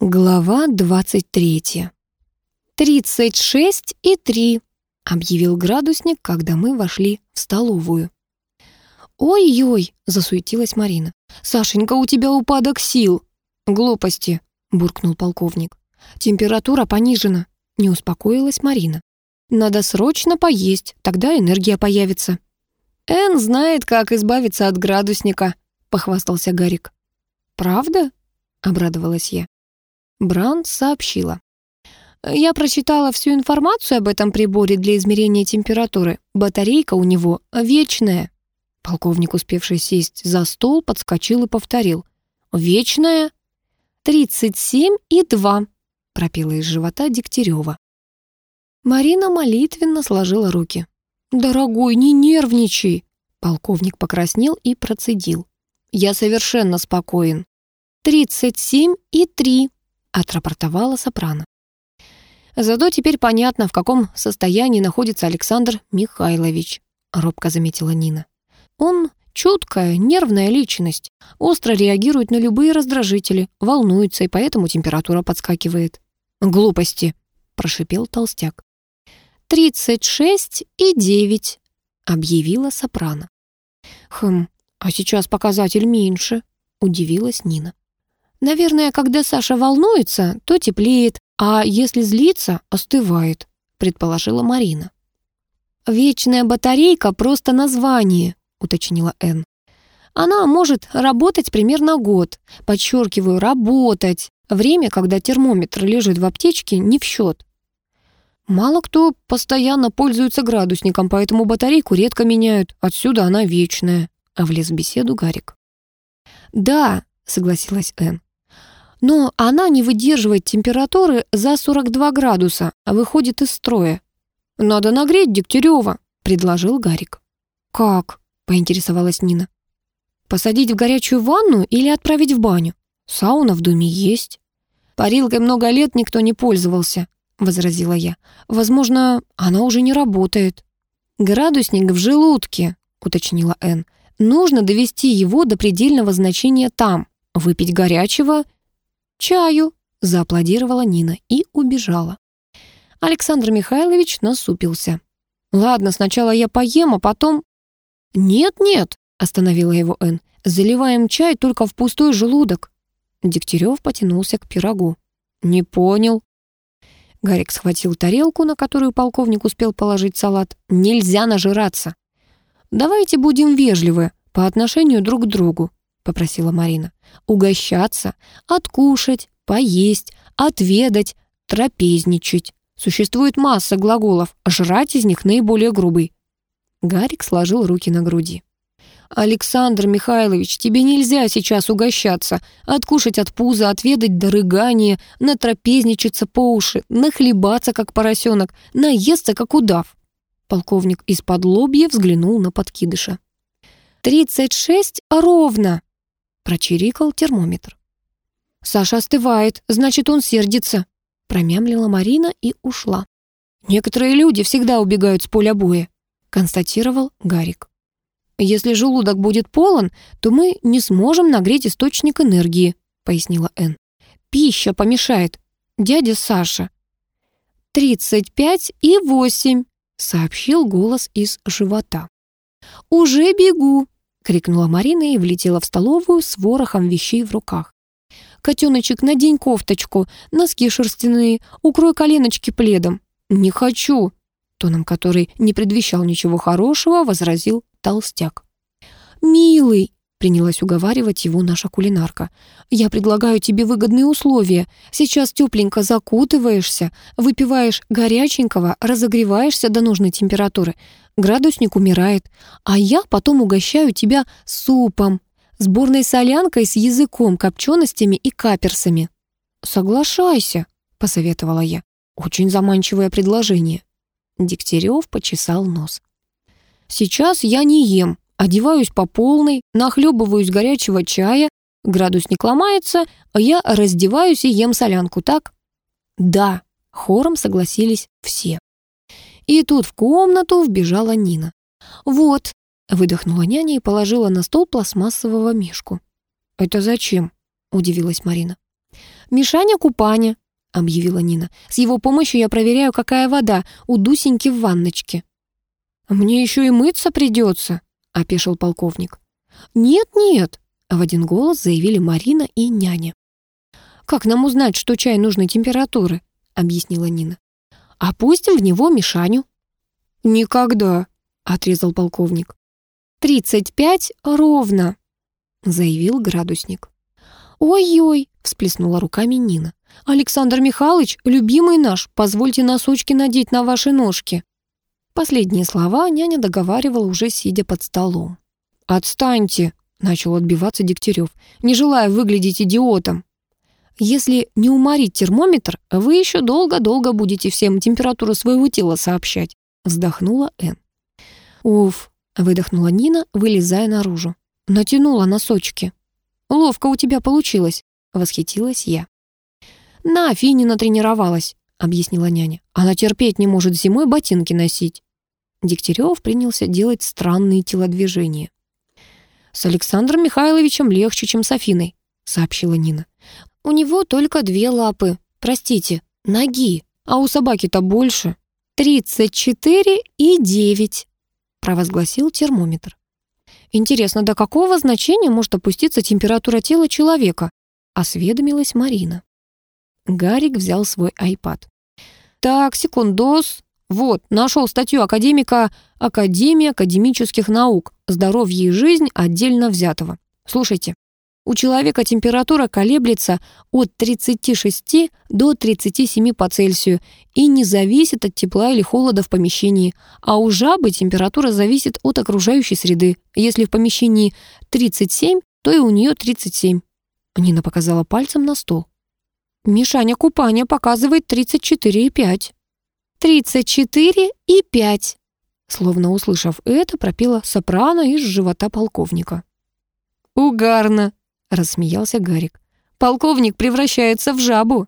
Глава 23. «Тридцать шесть и три», — объявил градусник, когда мы вошли в столовую. «Ой-ой», — засуетилась Марина. «Сашенька, у тебя упадок сил». «Глупости», — буркнул полковник. «Температура понижена», — не успокоилась Марина. «Надо срочно поесть, тогда энергия появится». «Эн знает, как избавиться от градусника», — похвастался Гарик. «Правда?» — обрадовалась я. Бранд сообщила. Я прочитала всю информацию об этом приборе для измерения температуры. Батарейка у него вечная. Полковник, успевший сесть за стол, подскочил и повторил. «Вечная?» «Тридцать семь и два», — пропела из живота Дегтярева. Марина молитвенно сложила руки. «Дорогой, не нервничай!» Полковник покраснел и процедил. «Я совершенно спокоен». «Тридцать семь и три», отрапортовала Сопрано. Зато теперь понятно, в каком состоянии находится Александр Михайлович, робко заметила Нина. Он чуткая, нервная личность, остро реагирует на любые раздражители, волнуется, и поэтому температура подскакивает. «Глупости», — прошипел толстяк. «Тридцать шесть и девять», — объявила Сопрано. «Хм, а сейчас показатель меньше», — удивилась Нина. Наверное, когда Саша волнуется, то теплеет, а если злится, остывает, предположила Марина. Вечная батарейка просто название, уточнила Н. Она может работать примерно год. Подчеркиваю, работать. Время, когда термометр лежит в аптечке, не в счет. Мало кто постоянно пользуется градусником, поэтому батарейку редко меняют. Отсюда она вечная. А влез в беседу Гарик. «Да», — согласилась Энн но она не выдерживает температуры за 42 градуса, а выходит из строя. «Надо нагреть Дегтярева», — предложил Гарик. «Как?» — поинтересовалась Нина. «Посадить в горячую ванну или отправить в баню? Сауна в доме есть». «Парилкой много лет никто не пользовался», — возразила я. «Возможно, она уже не работает». «Градусник в желудке», — уточнила Энн. «Нужно довести его до предельного значения там, выпить горячего — «Чаю!» — зааплодировала Нина и убежала. Александр Михайлович насупился. «Ладно, сначала я поем, а потом...» «Нет-нет», — остановила его Н. «Заливаем чай только в пустой желудок». Дегтярев потянулся к пирогу. «Не понял». Гарик схватил тарелку, на которую полковник успел положить салат. «Нельзя нажираться». «Давайте будем вежливы по отношению друг к другу», — попросила Марина угощаться, откушать, поесть, отведать, трапезничать. Существует масса глаголов, жрать из них наиболее грубый. Гарик сложил руки на груди. «Александр Михайлович, тебе нельзя сейчас угощаться, откушать от пуза, отведать до рыгания, натрапезничаться по уши, нахлебаться, как поросенок, наесться, как удав». Полковник из-под лобья взглянул на подкидыша. «Тридцать шесть ровно!» Прочирикал термометр. «Саша остывает, значит, он сердится», промямлила Марина и ушла. «Некоторые люди всегда убегают с поля боя», констатировал Гарик. «Если желудок будет полон, то мы не сможем нагреть источник энергии», пояснила Энн. «Пища помешает. Дядя Саша». «Тридцать пять и восемь», сообщил голос из живота. «Уже бегу», крикнула Марина и влетела в столовую с ворохом вещей в руках. «Котеночек, надень кофточку, носки шерстяные, укрой коленочки пледом». «Не хочу», тоном который не предвещал ничего хорошего, возразил толстяк. «Милый», — принялась уговаривать его наша кулинарка, «я предлагаю тебе выгодные условия. Сейчас тепленько закутываешься, выпиваешь горяченького, разогреваешься до нужной температуры градусник умирает, а я потом угощаю тебя супом, сборной солянкой с языком, копченостями и каперсами». «Соглашайся», — посоветовала я. «Очень заманчивое предложение». Дегтярев почесал нос. «Сейчас я не ем, одеваюсь по полной, нахлебываюсь горячего чая, градусник ломается, а я раздеваюсь и ем солянку, так?» «Да», — хором согласились все. И тут в комнату вбежала Нина. «Вот», — выдохнула няня и положила на стол пластмассового мишку. «Это зачем?» — удивилась Марина. Мишаня купание», — объявила Нина. «С его помощью я проверяю, какая вода у Дусеньки в ванночке». «Мне еще и мыться придется», — опешил полковник. «Нет-нет», — в один голос заявили Марина и няня. «Как нам узнать, что чай нужной температуры?» — объяснила Нина. «Опустим в него Мишаню». «Никогда», — отрезал полковник. «Тридцать пять ровно», — заявил градусник. «Ой-ой», — всплеснула руками Нина. «Александр Михайлович, любимый наш, позвольте носочки надеть на ваши ножки». Последние слова няня договаривала, уже сидя под столом. «Отстаньте!» — начал отбиваться Дегтярев, не желая выглядеть идиотом. «Если не уморить термометр, вы еще долго-долго будете всем температуру своего тела сообщать», — вздохнула Энн. «Уф!» — выдохнула Нина, вылезая наружу. Натянула носочки. «Ловко у тебя получилось», — восхитилась я. «На, Финина тренировалась», — объяснила няня. «Она терпеть не может зимой ботинки носить». Дегтярев принялся делать странные телодвижения. «С Александром Михайловичем легче, чем с Афиной», — сообщила Нина. «У него только две лапы, простите, ноги, а у собаки-то больше. Тридцать четыре и девять», — провозгласил термометр. «Интересно, до какого значения может опуститься температура тела человека?» — осведомилась Марина. Гарик взял свой айпад. «Так, секундос. Вот, нашел статью академика Академии академических наук «Здоровье и жизнь отдельно взятого». Слушайте, у человека температура колеблется от 36 до 37 по Цельсию и не зависит от тепла или холода в помещении, а у жабы температура зависит от окружающей среды. Если в помещении 37, то и у нее 37. Нина показала пальцем на стол. Мишаня купания показывает 34,5. 34 и 5. Словно услышав это, пропела сопрано из живота полковника. «Угарно!» — рассмеялся Гарик. «Полковник превращается в жабу!»